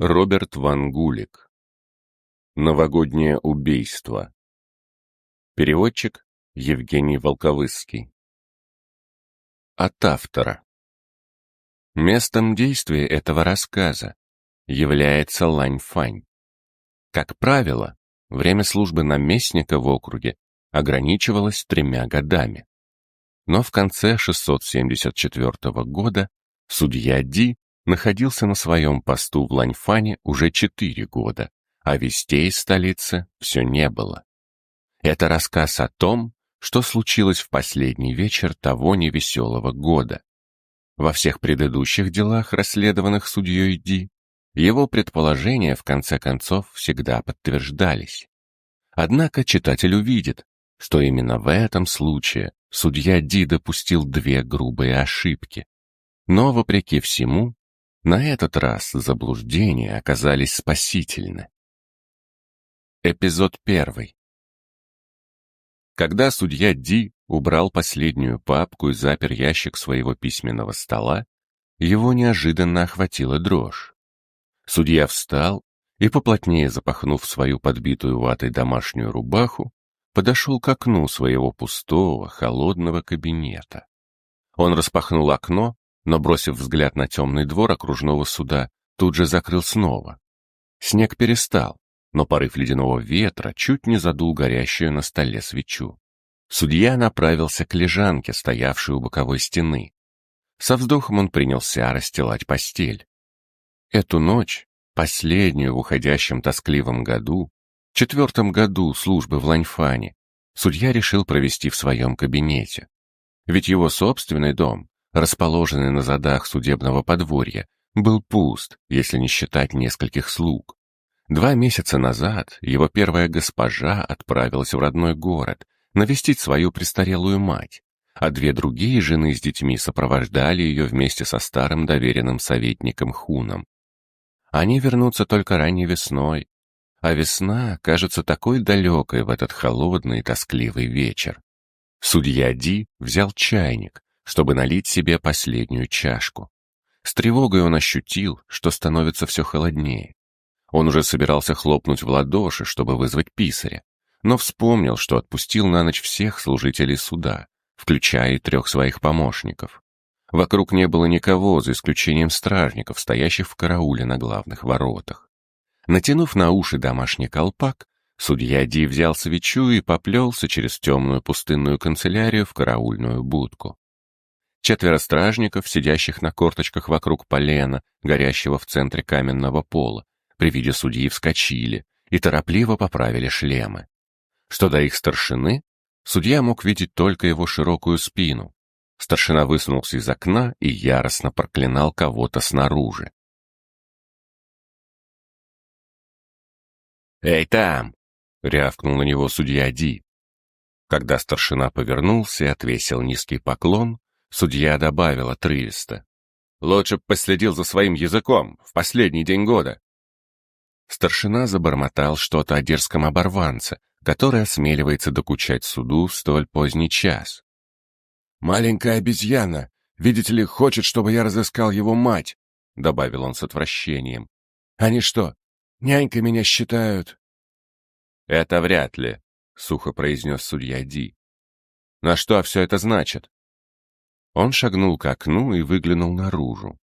Роберт Ван Гулик. Новогоднее убийство. Переводчик Евгений Волковысский. От автора. Местом действия этого рассказа является Ланьфань. Как правило, время службы наместника в округе ограничивалось тремя годами. Но в конце 674 года судья Ди находился на своем посту в Ланьфане уже четыре года, а вестей из столицы все не было. Это рассказ о том, что случилось в последний вечер того невеселого года. Во всех предыдущих делах, расследованных судьей Ди, его предположения, в конце концов, всегда подтверждались. Однако читатель увидит, что именно в этом случае судья Ди допустил две грубые ошибки. Но, вопреки всему, на этот раз заблуждения оказались спасительны. Эпизод первый. Когда судья Ди убрал последнюю папку и запер ящик своего письменного стола, его неожиданно охватила дрожь. Судья встал и, поплотнее запахнув свою подбитую ватой домашнюю рубаху, подошел к окну своего пустого, холодного кабинета. Он распахнул окно но, бросив взгляд на темный двор окружного суда, тут же закрыл снова. Снег перестал, но порыв ледяного ветра чуть не задул горящую на столе свечу. Судья направился к лежанке, стоявшей у боковой стены. Со вздохом он принялся расстилать постель. Эту ночь, последнюю в уходящем тоскливом году, четвертом году службы в Ланьфане, судья решил провести в своем кабинете. Ведь его собственный дом расположенный на задах судебного подворья, был пуст, если не считать нескольких слуг. Два месяца назад его первая госпожа отправилась в родной город навестить свою престарелую мать, а две другие жены с детьми сопровождали ее вместе со старым доверенным советником Хуном. Они вернутся только ранней весной, а весна кажется такой далекой в этот холодный и тоскливый вечер. Судья Ди взял чайник, чтобы налить себе последнюю чашку. С тревогой он ощутил, что становится все холоднее. Он уже собирался хлопнуть в ладоши, чтобы вызвать писаря, но вспомнил, что отпустил на ночь всех служителей суда, включая и трех своих помощников. Вокруг не было никого, за исключением стражников, стоящих в карауле на главных воротах. Натянув на уши домашний колпак, судья Ди взял свечу и поплелся через темную пустынную канцелярию в караульную будку. Четверо стражников, сидящих на корточках вокруг полена, горящего в центре каменного пола, при виде судьи вскочили и торопливо поправили шлемы. Что до их старшины, судья мог видеть только его широкую спину. Старшина высунулся из окна и яростно проклинал кого-то снаружи. «Эй, там!» — рявкнул на него судья Ди. Когда старшина повернулся и отвесил низкий поклон, Судья добавил отрывисто. «Лучше б последил за своим языком в последний день года». Старшина забормотал что-то о дерзком оборванце, который осмеливается докучать суду в столь поздний час. «Маленькая обезьяна, видите ли, хочет, чтобы я разыскал его мать», — добавил он с отвращением. «Они что, нянькой меня считают?» «Это вряд ли», — сухо произнес судья Ди. «На что все это значит?» Он шагнул к окну и выглянул наружу.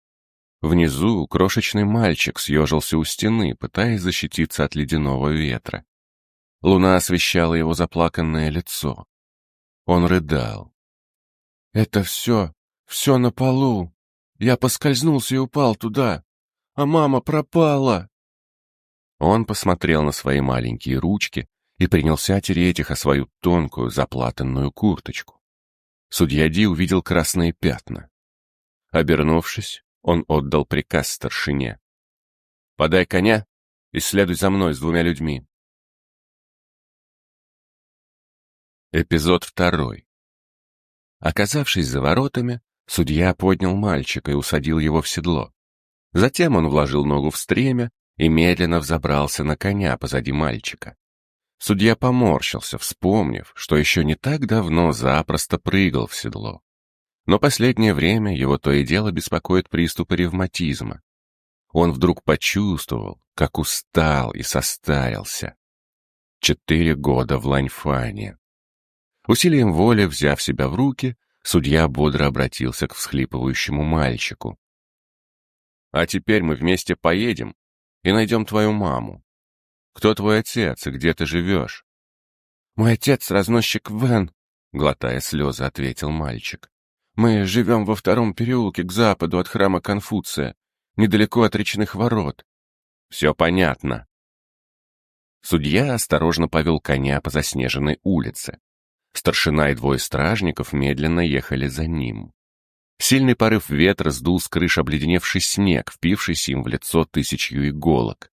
Внизу крошечный мальчик съежился у стены, пытаясь защититься от ледяного ветра. Луна освещала его заплаканное лицо. Он рыдал. «Это все, все на полу. Я поскользнулся и упал туда, а мама пропала!» Он посмотрел на свои маленькие ручки и принялся тереть их о свою тонкую заплатанную курточку. Судья Ди увидел красные пятна. Обернувшись, он отдал приказ старшине. «Подай коня и следуй за мной с двумя людьми». Эпизод второй. Оказавшись за воротами, судья поднял мальчика и усадил его в седло. Затем он вложил ногу в стремя и медленно взобрался на коня позади мальчика. Судья поморщился, вспомнив, что еще не так давно запросто прыгал в седло. Но последнее время его то и дело беспокоит приступы ревматизма. он вдруг почувствовал, как устал и состарился. Четыре года в Ланьфане. Усилием воли, взяв себя в руки, судья бодро обратился к всхлипывающему мальчику. «А теперь мы вместе поедем и найдем твою маму. Кто твой отец и где ты живешь?» «Мой отец — разносчик Вен», — глотая слезы, ответил мальчик. «Мы живем во втором переулке к западу от храма Конфуция, недалеко от речных ворот». «Все понятно». Судья осторожно повел коня по заснеженной улице. Старшина и двое стражников медленно ехали за ним. Сильный порыв ветра сдул с крыш обледеневший снег, впившийся им в лицо тысячью иголок.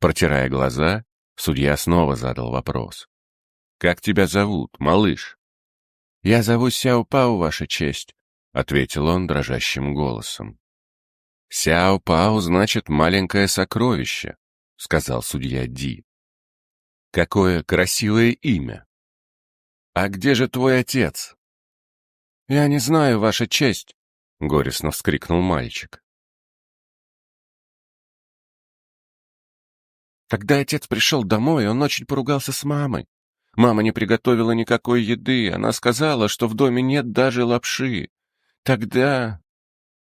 Протирая глаза, судья снова задал вопрос. «Как тебя зовут, малыш?» «Я зову Сяо Пау, Ваша честь», — ответил он дрожащим голосом. «Сяо Пау значит маленькое сокровище», — сказал судья Ди. «Какое красивое имя!» «А где же твой отец?» «Я не знаю, Ваша честь», — горестно вскрикнул мальчик. Когда отец пришел домой, он очень поругался с мамой. Мама не приготовила никакой еды, она сказала, что в доме нет даже лапши. Тогда...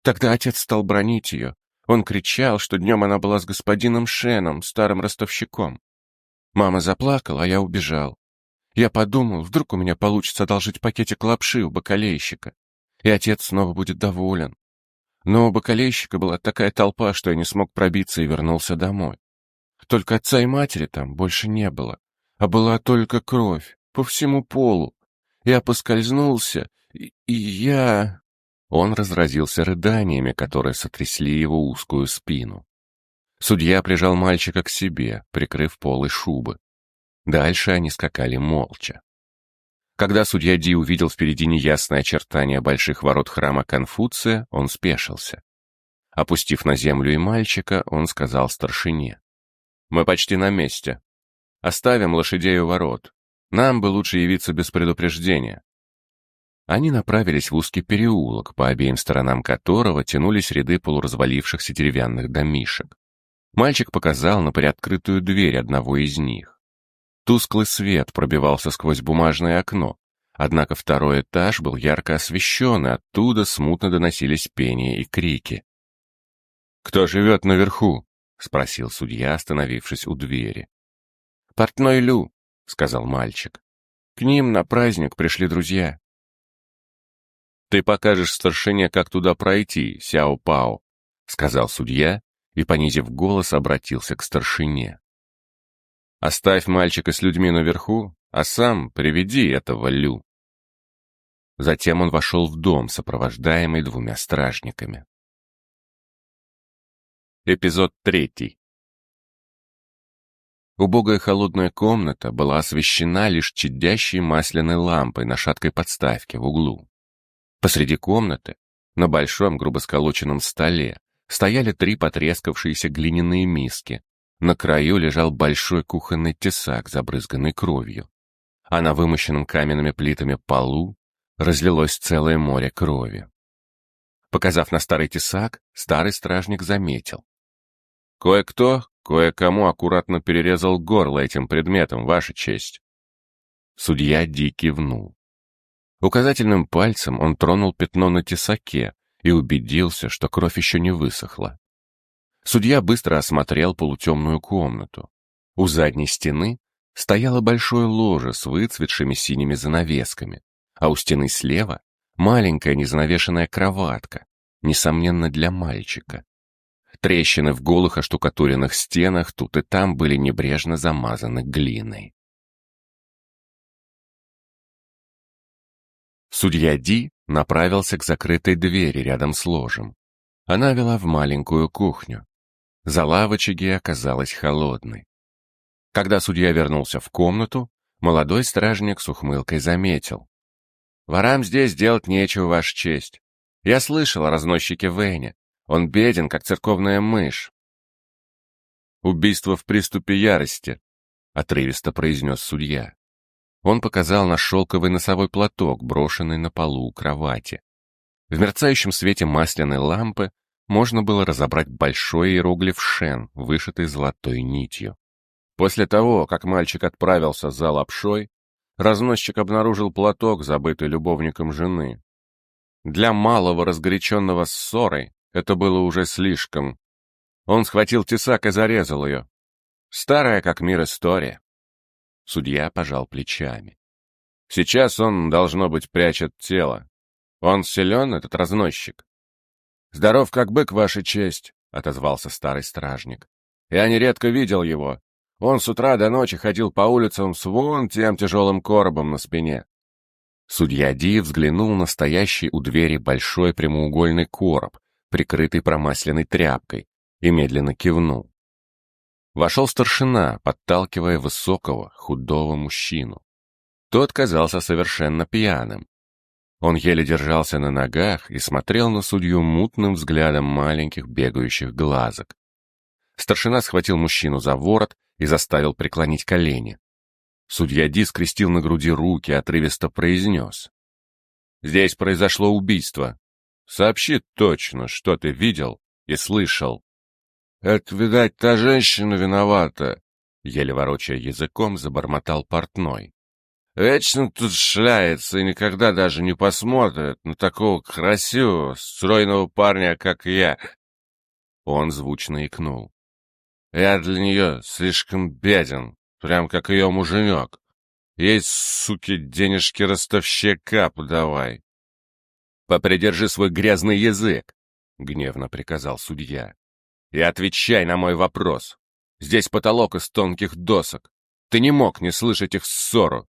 Тогда отец стал бронить ее. Он кричал, что днем она была с господином Шеном, старым ростовщиком. Мама заплакала, а я убежал. Я подумал, вдруг у меня получится одолжить пакетик лапши у бакалейщика, и отец снова будет доволен. Но у бакалейщика была такая толпа, что я не смог пробиться и вернулся домой. Только отца и матери там больше не было, а была только кровь по всему полу. Я поскользнулся, и, и я...» Он разразился рыданиями, которые сотрясли его узкую спину. Судья прижал мальчика к себе, прикрыв полы шубы. Дальше они скакали молча. Когда судья Ди увидел впереди неясное очертание больших ворот храма Конфуция, он спешился. Опустив на землю и мальчика, он сказал старшине. Мы почти на месте. Оставим лошадей у ворот. Нам бы лучше явиться без предупреждения. Они направились в узкий переулок, по обеим сторонам которого тянулись ряды полуразвалившихся деревянных домишек. Мальчик показал на приоткрытую дверь одного из них. Тусклый свет пробивался сквозь бумажное окно, однако второй этаж был ярко освещен, и оттуда смутно доносились пение и крики. «Кто живет наверху?» — спросил судья, остановившись у двери. «Портной Лю», — сказал мальчик. «К ним на праздник пришли друзья». «Ты покажешь старшине, как туда пройти, Сяо Пао», — сказал судья и, понизив голос, обратился к старшине. «Оставь мальчика с людьми наверху, а сам приведи этого Лю». Затем он вошел в дом, сопровождаемый двумя стражниками. Эпизод третий. Убогая холодная комната была освещена лишь чадящей масляной лампой на шаткой подставке в углу. Посреди комнаты, на большом грубо сколоченном столе, стояли три потрескавшиеся глиняные миски. На краю лежал большой кухонный тесак, забрызганный кровью. А на вымощенном каменными плитами полу разлилось целое море крови. Показав на старый тесак, старый стражник заметил. Кое-кто, кое-кому аккуратно перерезал горло этим предметом, Ваша честь. Судья Ди кивнул. Указательным пальцем он тронул пятно на тесаке и убедился, что кровь еще не высохла. Судья быстро осмотрел полутемную комнату. У задней стены стояло большое ложе с выцветшими синими занавесками, а у стены слева маленькая незанавешенная кроватка, несомненно, для мальчика. Трещины в голых оштукатуренных стенах тут и там были небрежно замазаны глиной. Судья Ди направился к закрытой двери рядом с ложем. Она вела в маленькую кухню. Зала в оказалась холодной. Когда судья вернулся в комнату, молодой стражник с ухмылкой заметил. «Ворам здесь делать нечего, Ваша честь. Я слышал о разносчике Вене. Он беден, как церковная мышь. «Убийство в приступе ярости», — отрывисто произнес судья. Он показал на шелковый носовой платок, брошенный на полу у кровати. В мерцающем свете масляной лампы можно было разобрать большой иероглиф «Шен», вышитый золотой нитью. После того, как мальчик отправился за лапшой, разносчик обнаружил платок, забытый любовником жены. Для малого разгоряченного ссорой это было уже слишком. Он схватил тесак и зарезал ее. Старая как мир история. Судья пожал плечами. Сейчас он, должно быть, прячет тело. Он силен, этот разносчик? «Здоров, как бык, ваша честь», — отозвался старый стражник. «Я нередко видел его. Он с утра до ночи ходил по улицам с вон тем тяжелым коробом на спине». Судья Ди взглянул на стоящий у двери большой прямоугольный короб, прикрытый промасленной тряпкой, и медленно кивнул. Вошел старшина, подталкивая высокого, худого мужчину. Тот казался совершенно пьяным. Он еле держался на ногах и смотрел на судью мутным взглядом маленьких бегающих глазок. Старшина схватил мужчину за ворот и заставил преклонить колени. Судья Ди скрестил на груди руки, отрывисто произнес. «Здесь произошло убийство. Сообщи точно, что ты видел и слышал». «Это, видать, та женщина виновата», — еле ворочая языком забормотал портной. Вечно тут шляется и никогда даже не посмотрит на такого красивого, стройного парня, как я. Он звучно икнул. Я для нее слишком беден, прям как ее муженек. Ей, суки, денежки ростовщика подавай. Попридержи свой грязный язык, — гневно приказал судья. И отвечай на мой вопрос. Здесь потолок из тонких досок. Ты не мог не слышать их ссору.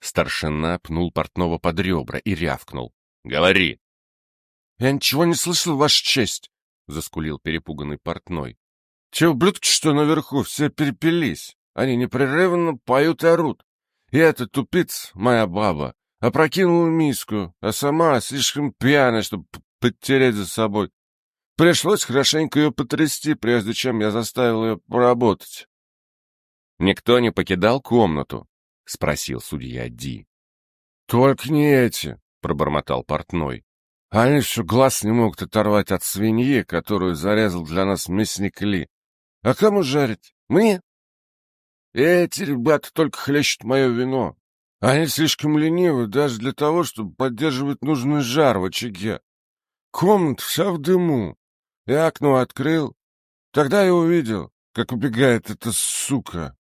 Старшина пнул портного под ребра и рявкнул. «Говори!» «Я ничего не слышал, Ваша честь!» — заскулил перепуганный портной. «Те ублюдки, что наверху, все перепились. Они непрерывно поют и орут. И эта тупица, моя баба, опрокинула миску, а сама слишком пьяная, чтобы подтереть за собой. Пришлось хорошенько ее потрясти, прежде чем я заставил ее поработать». Никто не покидал комнату, — спросил судья Ди. «Только не эти», — пробормотал портной. «Они все глаз не могут оторвать от свиньи, которую зарезал для нас мясник Ли. А кому жарить? Мне? Эти ребята только хлещут мое вино. Они слишком ленивы даже для того, чтобы поддерживать нужный жар в очаге. Комната вся в дыму. Я окно открыл. Тогда я увидел, как убегает эта сука.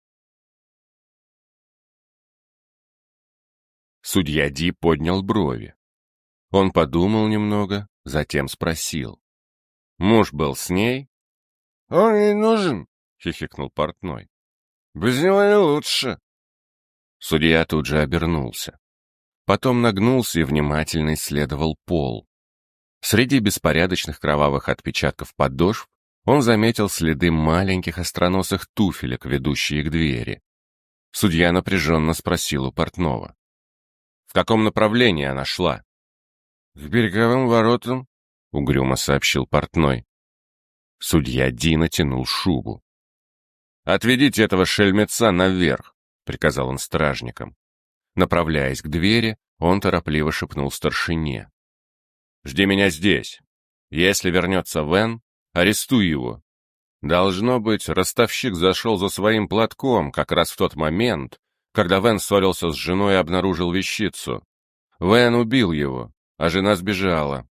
Судья Ди поднял брови. Он подумал немного, затем спросил. «Муж был с ней?» «Он ей нужен», — хихикнул портной. «Без него не лучше». Судья тут же обернулся. Потом нагнулся и внимательно исследовал пол. Среди беспорядочных кровавых отпечатков подошв он заметил следы маленьких остроносых туфелек, ведущие к двери. Судья напряженно спросил у портного каком направлении она шла?» «К береговым воротам», — угрюмо сообщил портной. Судья Ди натянул шубу. «Отведите этого шельмеца наверх», — приказал он стражникам. Направляясь к двери, он торопливо шепнул старшине. «Жди меня здесь. Если вернется Вен, арестуй его». Должно быть, ростовщик зашел за своим платком как раз в тот момент, когда Вен ссорился с женой и обнаружил вещицу. Вен убил его, а жена сбежала.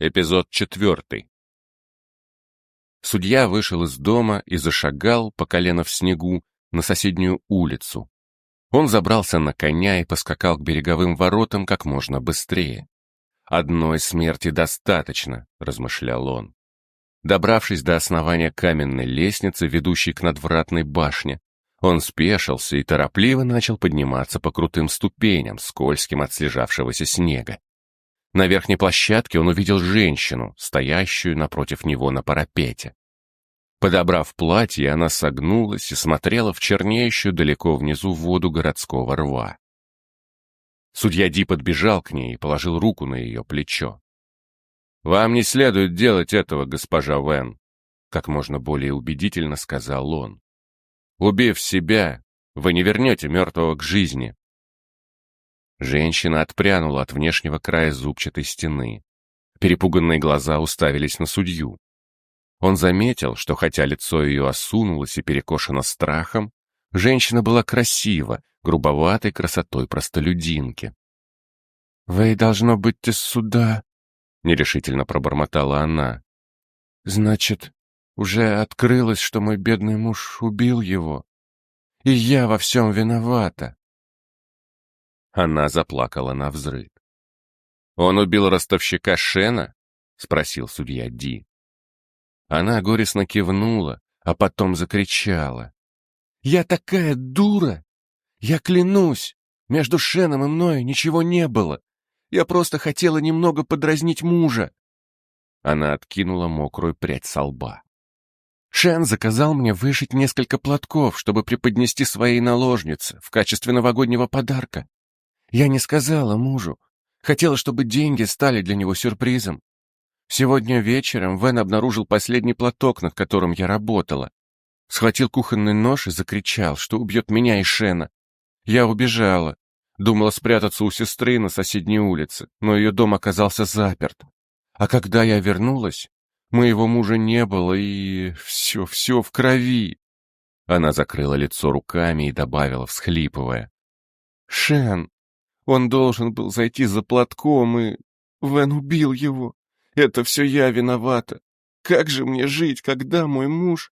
Эпизод четвертый. Судья вышел из дома и зашагал по колено в снегу на соседнюю улицу. Он забрался на коня и поскакал к береговым воротам как можно быстрее. «Одной смерти достаточно», — размышлял он. Добравшись до основания каменной лестницы, ведущей к надвратной башне, он спешился и торопливо начал подниматься по крутым ступеням, скользким от слежавшегося снега. На верхней площадке он увидел женщину, стоящую напротив него на парапете. Подобрав платье, она согнулась и смотрела в чернеющую далеко внизу воду городского рва. Судья Ди подбежал к ней и положил руку на ее плечо. «Вам не следует делать этого, госпожа Вен», — как можно более убедительно сказал он. «Убив себя, вы не вернете мертвого к жизни». Женщина отпрянула от внешнего края зубчатой стены. Перепуганные глаза уставились на судью. Он заметил, что хотя лицо ее осунулось и перекошено страхом, женщина была красива, грубоватой красотой простолюдинки. «Вы, должно быть, из суда», — нерешительно пробормотала она. «Значит, уже открылось, что мой бедный муж убил его, и я во всем виновата». Она заплакала на взрыв. «Он убил ростовщика Шена?» — спросил судья Ди. Она горестно кивнула, а потом закричала. «Я такая дура! Я клянусь, между Шеном и мной ничего не было. Я просто хотела немного подразнить мужа». Она откинула мокрую прядь со лба. Шен заказал мне вышить несколько платков, чтобы преподнести своей наложнице в качестве новогоднего подарка. Я не сказала мужу. Хотела, чтобы деньги стали для него сюрпризом. Сегодня вечером Вен обнаружил последний платок, над которым я работала. Схватил кухонный нож и закричал, что убьет меня и Шена. Я убежала. Думала спрятаться у сестры на соседней улице, но ее дом оказался заперт. А когда я вернулась, моего мужа не было, и все, все в крови. Она закрыла лицо руками и добавила, всхлипывая. «Шен, он должен был зайти за платком, и Вен убил его. Это все я виновата. Как же мне жить, когда мой муж...»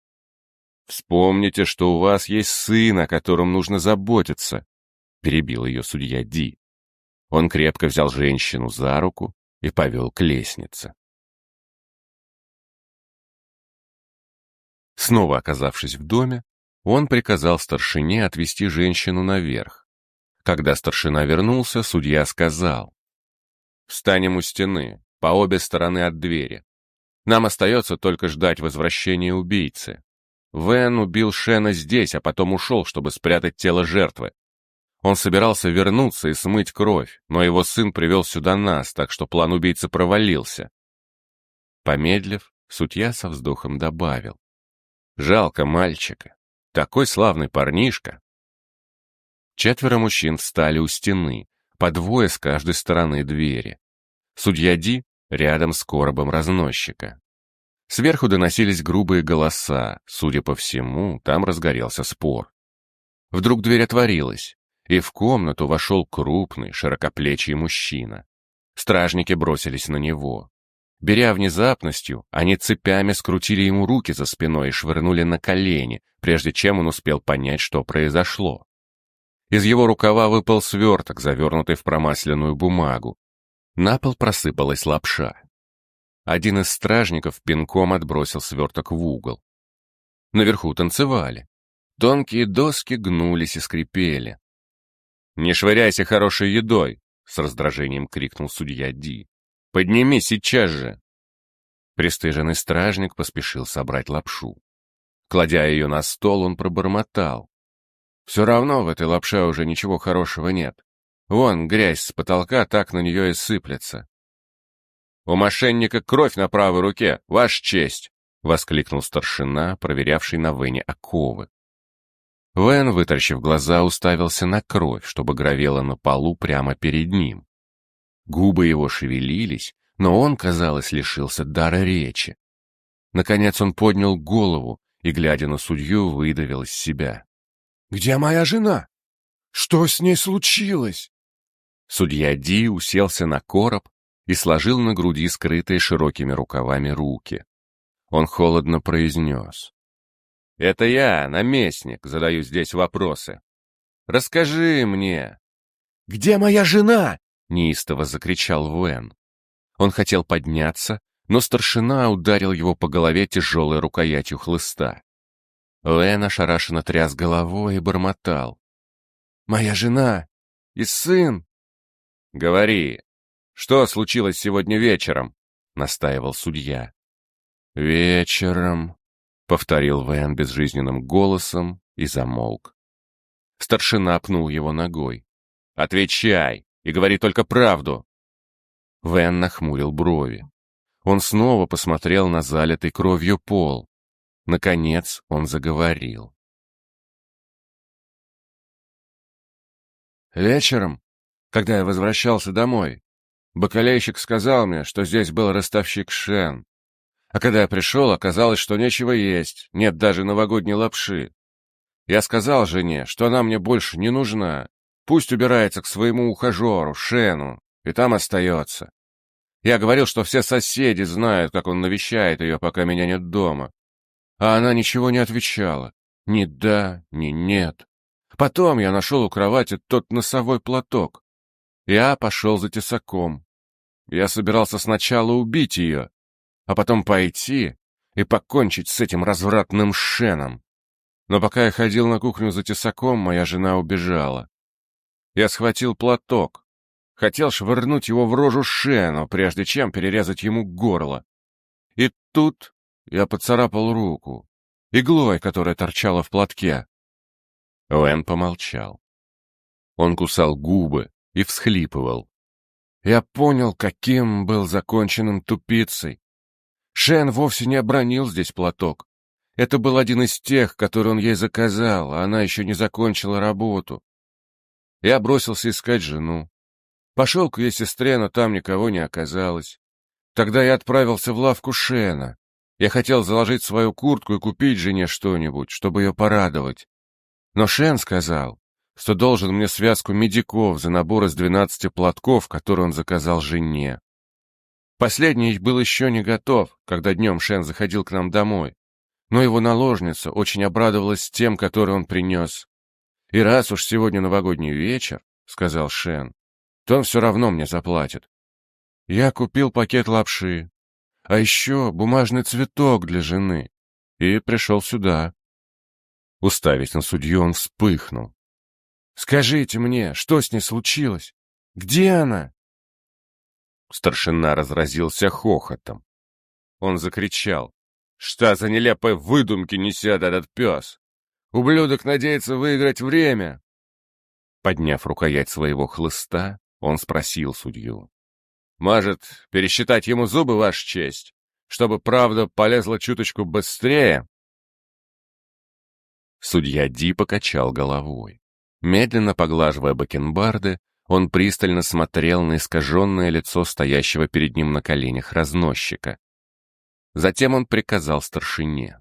«Вспомните, что у вас есть сын, о котором нужно заботиться», — перебил ее судья Ди. Он крепко взял женщину за руку и повел к лестнице. Снова оказавшись в доме, он приказал старшине отвести женщину наверх. Когда старшина вернулся, судья сказал, «Встанем у стены, по обе стороны от двери. Нам остается только ждать возвращения убийцы. Вен убил Шена здесь, а потом ушел, чтобы спрятать тело жертвы. Он собирался вернуться и смыть кровь, но его сын привел сюда нас, так что план убийцы провалился. Помедлив, судья со вздохом добавил. Жалко мальчика. Такой славный парнишка. Четверо мужчин встали у стены, по двое с каждой стороны двери. Судья Ди рядом с коробом разносчика. Сверху доносились грубые голоса, судя по всему, там разгорелся спор. Вдруг дверь отворилась, и в комнату вошел крупный, широкоплечий мужчина. Стражники бросились на него. Беря внезапностью, они цепями скрутили ему руки за спиной и швырнули на колени, прежде чем он успел понять, что произошло. Из его рукава выпал сверток, завернутый в промасленную бумагу. На пол просыпалась лапша. Один из стражников пинком отбросил сверток в угол. Наверху танцевали. Тонкие доски гнулись и скрипели. «Не швыряйся хорошей едой!» — с раздражением крикнул судья Ди. Подними сейчас же!» Престыженный стражник поспешил собрать лапшу. Кладя ее на стол, он пробормотал. «Все равно в этой лапше уже ничего хорошего нет. Вон, грязь с потолка так на нее и сыплется». «У мошенника кровь на правой руке, ваша честь!» — воскликнул старшина, проверявший на Вене оковы. Вен, вытаращив глаза, уставился на кровь, чтобы гравела на полу прямо перед ним. Губы его шевелились, но он, казалось, лишился дара речи. Наконец он поднял голову и, глядя на судью, выдавил из себя. «Где моя жена? Что с ней случилось?» Судья Ди уселся на короб и сложил на груди скрытые широкими рукавами руки. Он холодно произнес. «Это я, наместник, задаю здесь вопросы. Расскажи мне». «Где моя жена?» — неистово закричал Вен. Он хотел подняться, но старшина ударил его по голове тяжелой рукоятью хлыста. Вен ошарашенно тряс головой и бормотал. «Моя жена и сын!» «Говори, что случилось сегодня вечером?» — настаивал судья. «Вечером», — повторил Вен безжизненным голосом и замолк. Старшина пнул его ногой. «Отвечай!» и говори только правду!» Вен нахмурил брови. Он снова посмотрел на залитый кровью пол. Наконец он заговорил. «Вечером, когда я возвращался домой, Бакалейщик сказал мне, что здесь был ростовщик Шен. А когда я пришел, оказалось, что нечего есть, нет даже новогодней лапши. Я сказал жене, что она мне больше не нужна. Пусть убирается к своему ухажеру, Шену, и там остается. Я говорил, что все соседи знают, как он навещает ее, пока меня нет дома. А она ничего не отвечала. Ни да, ни нет. Потом я нашел у кровати тот носовой платок. Я пошел за тесаком. Я собирался сначала убить ее, а потом пойти и покончить с этим развратным шеном. Но пока я ходил на кухню за тесаком, моя жена убежала. Я схватил платок, хотел швырнуть его в рожу Шену, прежде чем перерезать ему горло. И тут я поцарапал руку, иглой, которая торчала в платке. Уэн помолчал. Он кусал губы и всхлипывал. Я понял, каким был законченным тупицей. Шен вовсе не обронил здесь платок. Это был один из тех, который он ей заказал, а она еще не закончила работу. Я бросился искать жену. Пошел к ее сестре, но там никого не оказалось. Тогда я отправился в лавку Шена. Я хотел заложить свою куртку и купить жене что-нибудь, чтобы ее порадовать. Но Шен сказал, что должен мне связку медиков за набор из двенадцати платков, который он заказал жене. Последний был еще не готов, когда днем Шен заходил к нам домой но его наложница очень обрадовалась тем, который он принес. «И раз уж сегодня новогодний вечер, — сказал Шен, — то он все равно мне заплатит. Я купил пакет лапши, а еще бумажный цветок для жены, и пришел сюда». Уставясь на судью, он вспыхнул. «Скажите мне, что с ней случилось? Где она?» Старшина разразился хохотом. Он закричал. Что за нелепые выдумки несет этот пес? Ублюдок надеется выиграть время. Подняв рукоять своего хлыста, он спросил судью. «Может, пересчитать ему зубы, ваша честь, чтобы правда полезла чуточку быстрее?» Судья Ди покачал головой. Медленно поглаживая бакенбарды, он пристально смотрел на искаженное лицо стоящего перед ним на коленях разносчика. Затем он приказал старшине.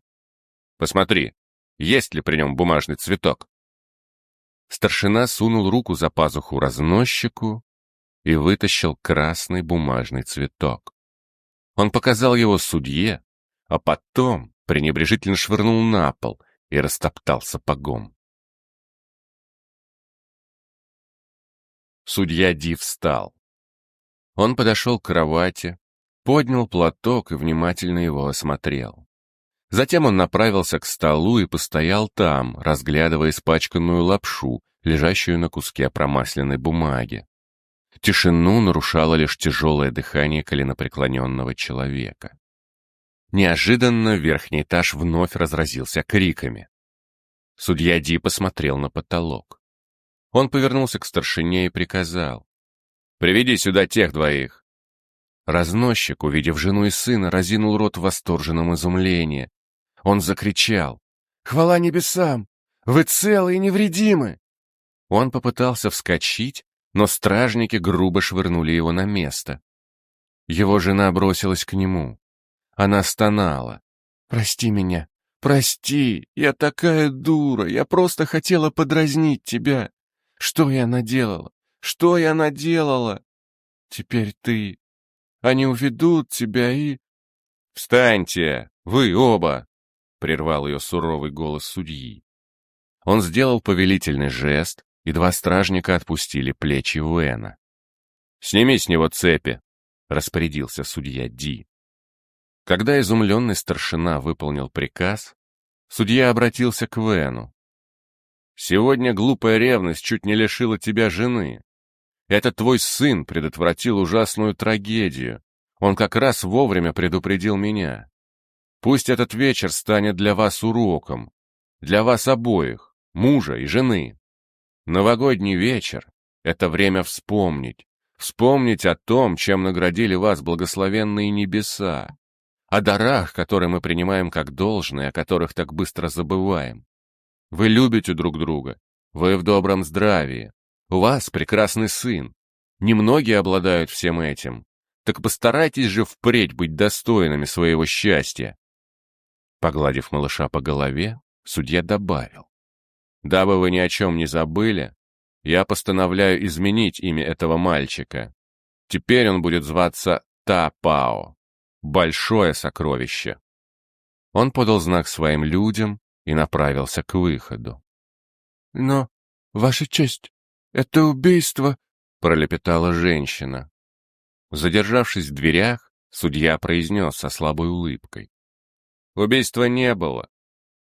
«Посмотри, есть ли при нем бумажный цветок?» Старшина сунул руку за пазуху разносчику и вытащил красный бумажный цветок. Он показал его судье, а потом пренебрежительно швырнул на пол и растоптал сапогом. Судья Ди встал. Он подошел к кровати, поднял платок и внимательно его осмотрел. Затем он направился к столу и постоял там, разглядывая испачканную лапшу, лежащую на куске промасленной бумаги. Тишину нарушало лишь тяжелое дыхание коленопреклоненного человека. Неожиданно верхний этаж вновь разразился криками. Судья Ди посмотрел на потолок. Он повернулся к старшине и приказал. «Приведи сюда тех двоих». Разносчик, увидев жену и сына, разинул рот в восторженном изумлении. Он закричал. «Хвала небесам! Вы целы и невредимы!» Он попытался вскочить, но стражники грубо швырнули его на место. Его жена бросилась к нему. Она стонала. «Прости меня, прости, я такая дура, я просто хотела подразнить тебя. Что я наделала? Что я наделала? Теперь ты они уведут тебя и...» «Встаньте! Вы оба!» — прервал ее суровый голос судьи. Он сделал повелительный жест, и два стражника отпустили плечи Уэна. «Сними с него цепи!» — распорядился судья Ди. Когда изумленный старшина выполнил приказ, судья обратился к Вену. «Сегодня глупая ревность чуть не лишила тебя жены. Это твой сын предотвратил ужасную трагедию. Он как раз вовремя предупредил меня. Пусть этот вечер станет для вас уроком. Для вас обоих, мужа и жены. Новогодний вечер — это время вспомнить. Вспомнить о том, чем наградили вас благословенные небеса. О дарах, которые мы принимаем как должное, о которых так быстро забываем. Вы любите друг друга. Вы в добром здравии. У вас прекрасный сын. Немногие обладают всем этим. Так постарайтесь же впредь быть достойными своего счастья. Погладив малыша по голове, судья добавил. Дабы вы ни о чем не забыли, я постановляю изменить имя этого мальчика. Теперь он будет зваться Та-Пао. Большое сокровище. Он подал знак своим людям и направился к выходу. «Но, Ваша честь, это убийство!» — пролепетала женщина. Задержавшись в дверях, судья произнес со слабой улыбкой. Убийства не было.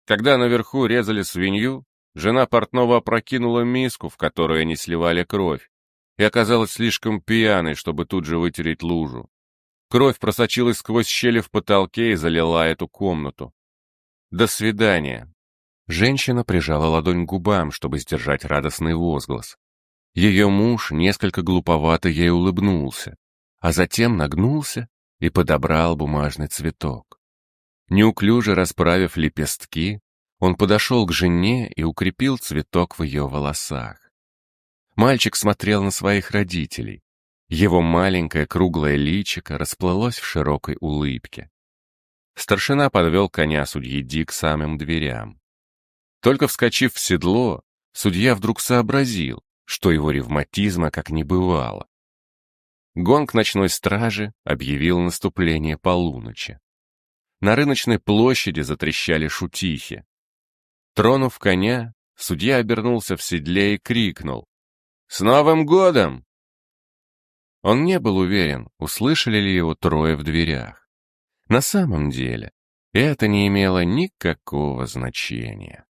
Когда наверху резали свинью, жена портного опрокинула миску, в которую они сливали кровь, и оказалась слишком пьяной, чтобы тут же вытереть лужу. Кровь просочилась сквозь щели в потолке и залила эту комнату. До свидания. Женщина прижала ладонь к губам, чтобы сдержать радостный возглас. Ее муж несколько глуповато ей улыбнулся, а затем нагнулся и подобрал бумажный цветок. Неуклюже расправив лепестки, он подошел к жене и укрепил цветок в ее волосах. Мальчик смотрел на своих родителей. Его маленькое круглое личико расплылось в широкой улыбке. Старшина подвел коня судьи Ди к самым дверям. Только вскочив в седло, судья вдруг сообразил, что его ревматизма как не бывало. Гонг ночной стражи объявил наступление полуночи. На рыночной площади затрещали шутихи. Тронув коня, судья обернулся в седле и крикнул «С Новым годом!». Он не был уверен, услышали ли его трое в дверях. На самом деле, это не имело никакого значения.